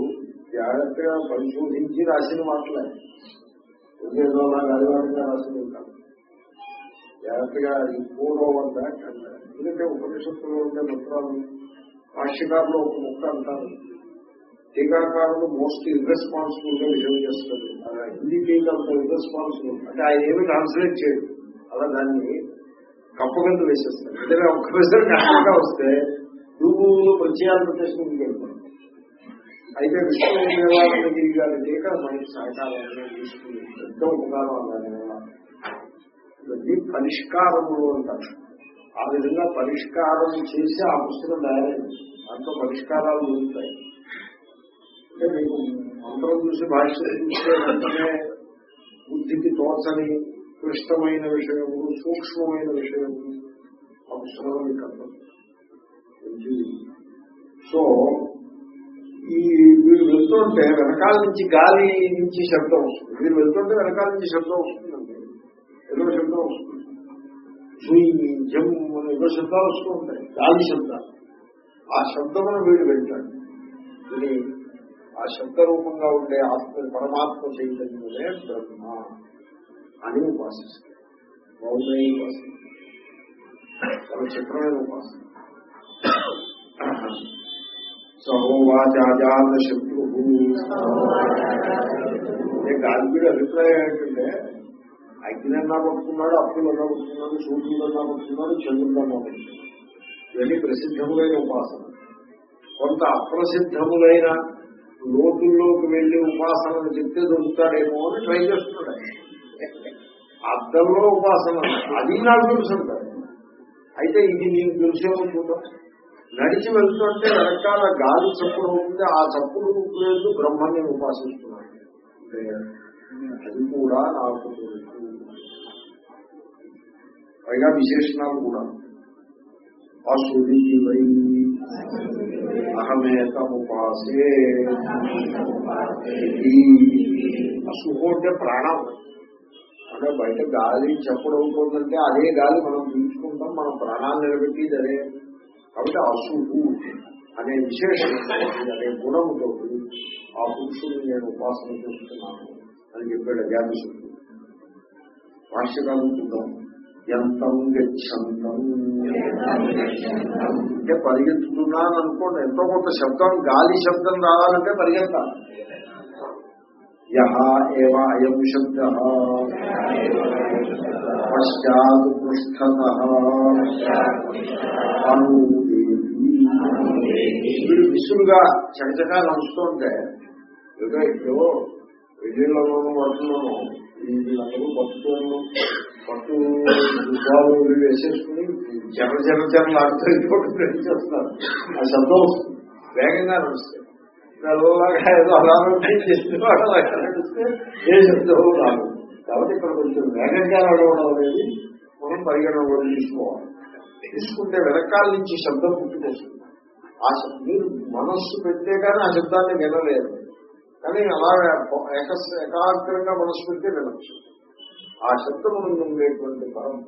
[SPEAKER 1] జాగ్రత్తగా పరిశోధించి రాసిన మాటలే. ఏదో అలా గాలివాడిగా రాసింది కాదు. జాగ్రత్తగా ఓవర్ దాట్ అంటారు ఎందుకంటే ఉపనిషత్తులో ఉండే మంత్రాలు భాష్యకారులు ఒక ముక్క అంటారు టీకాకారులు మోస్ట్ ఇర్రెస్పాన్సిబుల్గా బిహేవ్ చేస్తారు హిందీ టీకా ఇర్రెస్పాన్సిబుల్ అంటే ఆయన ఏమి ట్రాన్స్లేట్ చేయడు. అలా దాన్ని కప్పగంతు వేసేస్తారు ఏదైనా ఒక్క విషయం కష్టంగా వస్తే నువ్వు ప్రత్యయాలు ప్రదేశం వెళ్తాం అయితే విశ్వవిద్యాలయ గారి టీకా మనకి సహకారాన్ని తీసుకుని పెద్ద ఉపకారం అలానే ఇవన్నీ పరిష్కారములు అంటారు. ఆ విధంగా పరిష్కారం చేసి ఆ పుస్తకం తయారైంది. దాంట్లో పరిష్కారాలు ఉంటాయి. అంటే మీకు మంత్రం చూసి భాష్యం చూస్తే వెంటనే బుద్ధికి తోచని క్లిష్టమైన విషయము సూక్ష్మమైన విషయము ఆ పుస్తకంలో మీకు సో ఈ వీళ్ళు వెళ్తుంటే వెనకాల నుంచి గాలి నుంచి శబ్దం వస్తుంది. వీళ్ళు వెళ్తుంటే వెనకాల నుంచి శబ్దం వస్తుందండి. ఏదో శబ్దం వస్తుంది. అని ఏదో శబ్దాలు వస్తూ ఉంటాయి. గాలి శబ్దాలు. ఆ శబ్దమును వీడు వింటాడు. విని ఆ శబ్ద రూపంగా ఉండే ఆత్మ పరమాత్మ చైతన్యమే బ్రహ్మ అని ఉపాసిస్తాడు. బౌద్ధయ ఉపాసన. చాలా చిత్రమైన ఉపాసన. సహోవాచాజాత శత్రు అభిప్రాయం ఏంటంటే అగ్నిన్నా పట్టుకున్నాడు అప్పులన్నా పట్టుకున్నాడు సూర్యుడన్నా పట్టుకున్నాడు చంద్రుడన్నా పట్టుకున్నాడు ఇవన్నీ ప్రసిద్ధములైన ఉపాసన కొంత అప్రసిద్ధములైన లోతుల్లోకి వెళ్ళి ఉపాసనలు చెప్తే దొరుకుతాడేమో అని ట్రై చేస్తున్నాడు. అద్దంలో ఉపాసన అది నాకు తెలుసు అయితే ఇది నీకు తెలిసేమో చూద్దాం నడిచి వెళ్తుంటే వెనకాల గాలి చప్పుడు ఉంటుంది ఆ చప్పుడు లేదు బ్రహ్మాన్ని ఉపాసిస్తున్నాను అంటే అది కూడా నాకు తెలుసు పైగా విశేషణాలు కూడా. అసుడి వై అహమేకముపాసే అంటే ప్రాణం అంటే బయట గాలి చప్పుడు అవుతుందంటే అదే గాలి మనం పీల్చుకుంటాం మనం ప్రాణాన్ని నిలబెట్టేది అదే. కాబట్టి అసుహు అనే విశేషం అనే గుణముతో ఆ పురుషుని నేను ఉపాసన చేస్తున్నాను అని చెప్పాడు జ్ఞానశక్తి భాష్యకాలం చూద్దాం. ఎంతం గచ్చంతం. అంటే పరిగెత్తుతున్నాను అనుకోండి ఎంతో కొంత శబ్దం గాలి శబ్దం రావాలంటే పరిగెత్తాలి. యహ ఏవ అయం శబ్ద. పశ్చాత్ పృష్ఠత. వీడు విసులుగా చకచకా నడుస్తుంటే ఏదో ఇప్పుడు వెళ్ళిళ్ళలోనూ వాటిలోనూ వీళ్ళందరూ భక్తులను పట్టు దుబ్బాలు వేసేసుకుని జర జర జరలు ఆడుతూ ఇంకోటి చేస్తున్నారు ఆ శబ్దం వేగంగా నడుస్తాయి మెల్లగా ఏదో అనారోగ్యం చేస్తే వాడు నడిస్తే ఏ శబ్దం రాదు. కాబట్టి ఇక్కడ కొంచెం వేగంగా నడవడం అనేది మనం పరిగణనలో తీసుకోవాలి. తీసుకుంటే వెనకాల నుంచి శబ్దం పుట్టుకొస్తుంది. ఆ శబ్దం మీరు మనస్సు పెట్టే కానీ ఆ శబ్దాన్ని వినలేదు కానీ అలాగే ఏకాగ్రంగా మనస్సు పెడితే వినొచ్చు. ఆ శబ్దము ఉండేటువంటి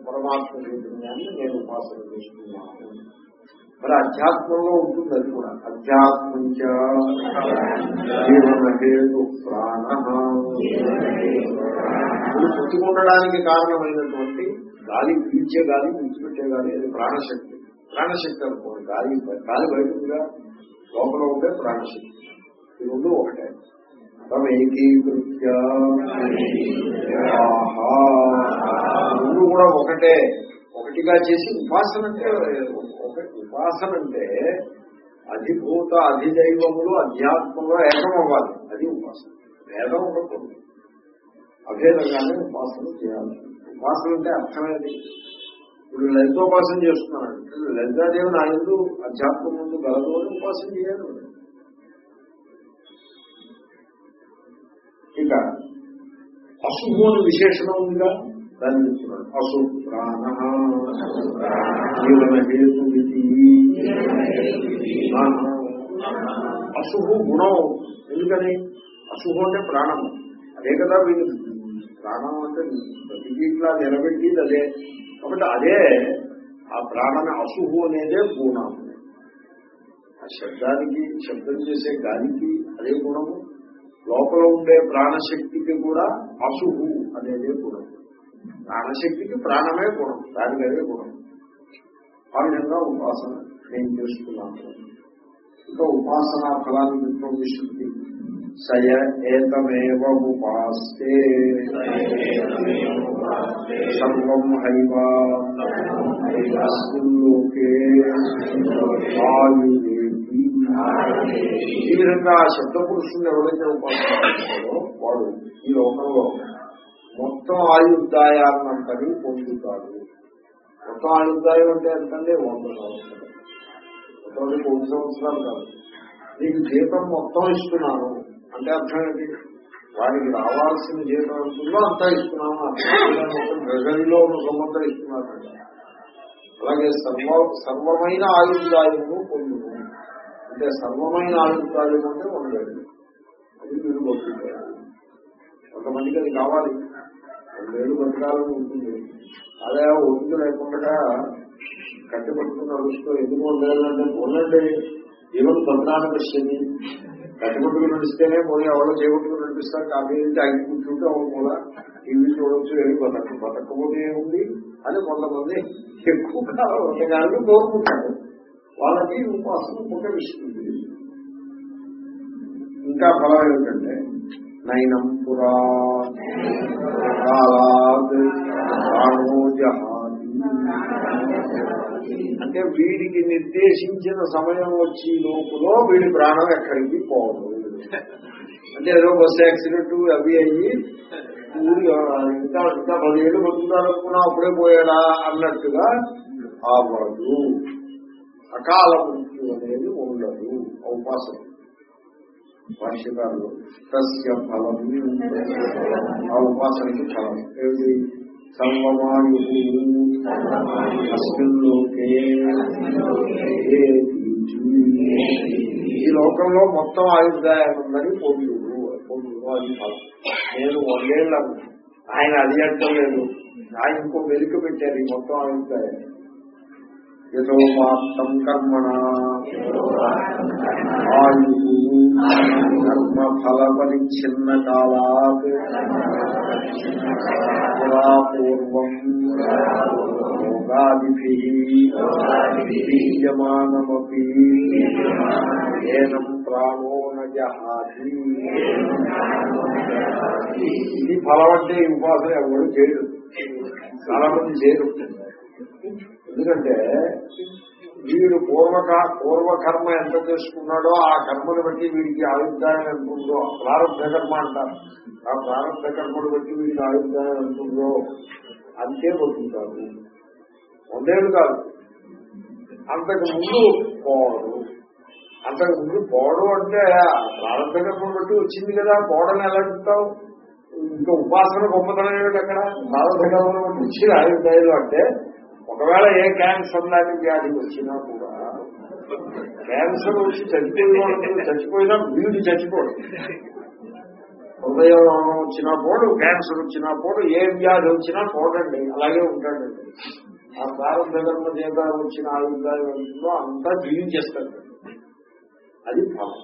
[SPEAKER 1] పరమాత్మ చైతన్యాన్ని నేను ఉపాసన చేస్తున్నాను. మరి అధ్యాత్మంలో ఉంటుంది అది కూడా. అధ్యాత్మంచ జీవనహేతు ప్రాణ. పుట్టుకుండడానికి కారణమైనటువంటి గాలి పీల్చే గాలి విడిచిపెట్టే గాలి అది ప్రాణశక్తి. ప్రాణశక్తి అనుకోండి. గాలి గాలి బయటగా లోపల ఉండే ప్రాణశక్తి. ఈ రెండు ఒకటే. తమేకీకృత్య రెండు కూడా ఒకటే. ఒకటిగా చేసి ఉపాసన అంటే ఉపాసన అంటే అధిభూత అధిదైవములు అధ్యాత్మంలో ఏకమవ్వాలి అది ఉపాసన. భేదం ఉండకూడదు. అభేదంగానే ఉపాసన చేయాలి. ఉపాసన అంటే అర్థమేది ఇప్పుడు లలితోపాసన చేస్తున్నాడు లలితాదేవి నా ఎందు అధ్యాత్మం ముందు గలదు అని ఉపాసన చేయాలి. ఇక అశుభు అని విశేషణం ఉందిగా? దాన్ని చెప్తున్నాడు అశు ప్రాణ జీవన హేతు అశుభు గుణం. ఎందుకని? అశుభు అంటే ప్రాణము. అదే కదా వీళ్ళు ప్రాణం అంటే ప్రతిదీ ఇట్లా నిలబెట్టేది అదే. కాబట్టి అదే ఆ ప్రాణాన్ని అశుభు అనేదే గుణం. ఆ శబ్దానికి శబ్దం చేసే గాలికి అదే గుణము. లోపల ఉండే ప్రాణశక్తికి కూడా అశుభు అనేదే గుణం. ప్రాణశక్తికి ప్రాణమే గుణం దాని అదే గుణం. ఆ విధంగా ఉపాసన నేను చేసుకున్నాను ఇంకా ఉపాసనా ఫలాన్ని విశ్వశక్తి సయ ఏతమేవ ఉపాస్తే. సర్వం హైవ. లోకే. ఆయుర్వేది ఈ విధంగా ఆ శబ్ద పురుషుని ఎవరైతే ఉపాసన వాడు ఈ లోకంలో మొత్తం ఆయుర్దాయాన్నంతని పొందుతాడు. మొత్తం ఆయుర్దాయం అంటే ఎంతంటే వంద సంవత్సరాలు. మొత్తం కోటి సంవత్సరాలు కాదు. నీకు జీతం మొత్తం ఇస్తున్నాను. అంటే అర్థం ఏంటి? వాడికి రావాల్సిన జీతం ఉంటుందో అంతా ఇస్తున్నాను. మొత్తం ట్రెజరీలో ఉన్న సొమ్మంతా ఇస్తున్నాను. అలాగే సర్వ సర్వమైన ఆయుర్దాయము పొందుతుంది అంటే సర్వమైన ఆయుర్దాయం అంటే ఉండలేదు. అది మీరు బతుకుతారు కొంతమందికి అది కావాలి. రెండేళ్ళు బతకాలని ఉంటుంది. అదే ఒత్తిడి లేకుండా కట్టి పట్టుకుని నడుస్తూ ఎందుకు ఉండలేదంటే పోలండి జీవన భద్రాన్ని వచ్చింది. కట్టి నడిస్తేనే పోయి ఎవరో చేపట్టుకుని నడిపిస్తారు. కాఫీ నుంచి ఆగి కూర్చుంటే అవును కూడా టీవీ చూడొచ్చు ఏమి బతక బతకపోతే ఏముంది అని కొంతమంది ఎక్కువ కాలం ఉండగానే కోరుకుంటారు. వాళ్ళకి ఉపాసన ఉపకరిస్తుంది ఇంకా ఫలం ఏమిటంటే నైనం పురా. కాలాద్ అంటే వీడికి నిర్దేశించిన సమయం వచ్చి లోపులో వీడి ప్రాణం ఎక్కడికి పోదు. అంటే ఏదో బస్సు యాక్సిడెంట్ అవి అయ్యి ఊరి ఇంకా ఇంకా పదిహేడు బతుకుతారనుకున్నా అప్పుడే పోయాడా అన్నట్టుగా అవ్వదు అకాల మృత్యు అనేది ఉండదు. ఉపాసన భాష్యకారులు తస్య ఫలం. ఆ ఉపాసనకి ఫలం. ఏమిటి? సర్వమాయు అస్మిన్ లోకే ఈ లోకంలో మొత్తం ఆయుర్దాయం ఉందని పొందుడు పొందుడు అది ఫలం. నేను వందేళ్ళ. ఆయన అది అంటలేదు. ఆయన ఇంకో వెలుక పెట్టారు ఈ మొత్తం ఆయుర్దాయాన్ని యథో మాత్రం కర్మణ ఆయు కర్మ ఫల పరిచ్ఛిన్న కాలాత్ పురా పూర్వం యోగాదిభి ఏనం ప్రాణో నజహాతి ఇది ఫలం అంటే ఉపాసన ఎవరు చేయడు చాలా మంది చేయరు. ఎందుకంటే వీడు పూర్వక పూర్వకర్మ ఎంత చేసుకున్నాడో ఆ కర్మను బట్టి వీడికి ఆయుర్దాయం ఎంత ఉందో ప్రారంభ కర్మ అంటారు. ఆ ప్రారంభ కర్మను బట్టి వీడికి ఆయుర్దాయం ఎంత ఉందో అంతే పొందుతారు వందేళ్ళు కాదు. అంతకు ముందు పోవడు అంతకు ముందు పోవడం అంటే ప్రారంభ కర్మను బట్టి వచ్చింది కదా పోవడం ఎలా చెప్తావు? ఇంకా ఉపాసన గొప్పతనం ఏమిటి అక్కడ? ప్రారంభ కర్మను బట్టి వచ్చి ఆయుర్దాయాలు అంటే ఒకవేళ ఏ క్యాన్సర్ లాంటి వ్యాధి వచ్చినా కూడా క్యాన్సర్ వచ్చి చచ్చిపోయిన చచ్చిపోయినా వీడు చచ్చిపోడు. హృదయం వచ్చినా పోడు క్యాన్సర్ వచ్చినా పోడు ఏ వ్యాధి వచ్చినా పోడండి అలాగే ఉంటాడండి ఆ ప్రారంభ కర్మ చేత వచ్చిన ఆయుర్దాయం ఉంటుందో అంతా జీవించేస్తాడు అది ఫలం.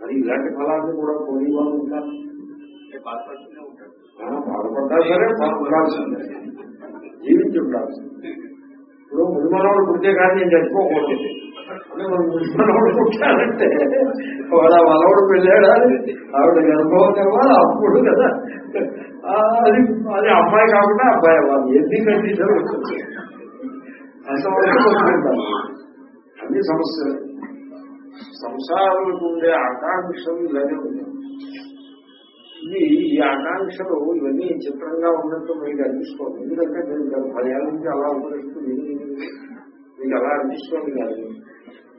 [SPEAKER 1] మరి ఇలాంటి ఫలాన్ని కూడా కొన్ని వాళ్ళు ఉంటారు. బాధపడ్డా సరే ఉండాల్సిందే జీవించి ఉండాల్సింది ఇప్పుడు ముదిమనవాడు పుట్టే కానీ నేను చచ్చిపోకూడదు అంటే మనం ముదిమనవాడు పుట్టాలంటే వాళ్ళ ఆ మనవాడు పెళ్ళాడా? ఆవిడ గర్భవం ఇవ్వాలి అప్పుడు కదా. అది అది అమ్మాయి కాకుండా అబ్బాయి వాళ్ళు ఎన్ని కండిషన్ ఉంటుంది అంతవరకు కొట్టుకుంటారు అన్ని సమస్యలు. సంసారాలకు ఉండే ఆకాంక్షలు ఇలాగే ఉన్నాయి. ఇది ఈ ఆకాంక్షలు ఇవన్నీ చిత్రంగా ఉన్నట్టు మీకు అనిపిస్తుంది ఎందుకంటే మీరు పదేళ్ళ నుంచి అలా ఉపరిస్తూ మీకు అలా అనిపిస్తుంది కాదు.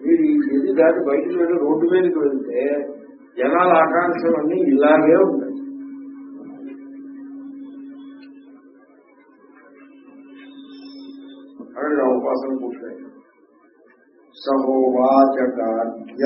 [SPEAKER 1] మీరు ఈ దాటి బయటకు వెళ్ళి రోడ్డు మీదకి వెళ్తే జనాల ఆకాంక్షలన్నీ ఇలాగే ఉంటాయి. అక్కడ నా ఉపాసన కూర్చున్నాయి సహోవాచకార్య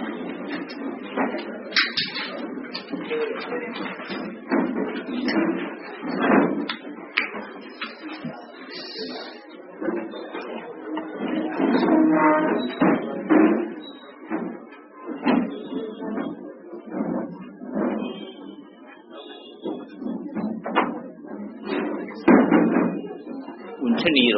[SPEAKER 3] ఉంచండి ఈ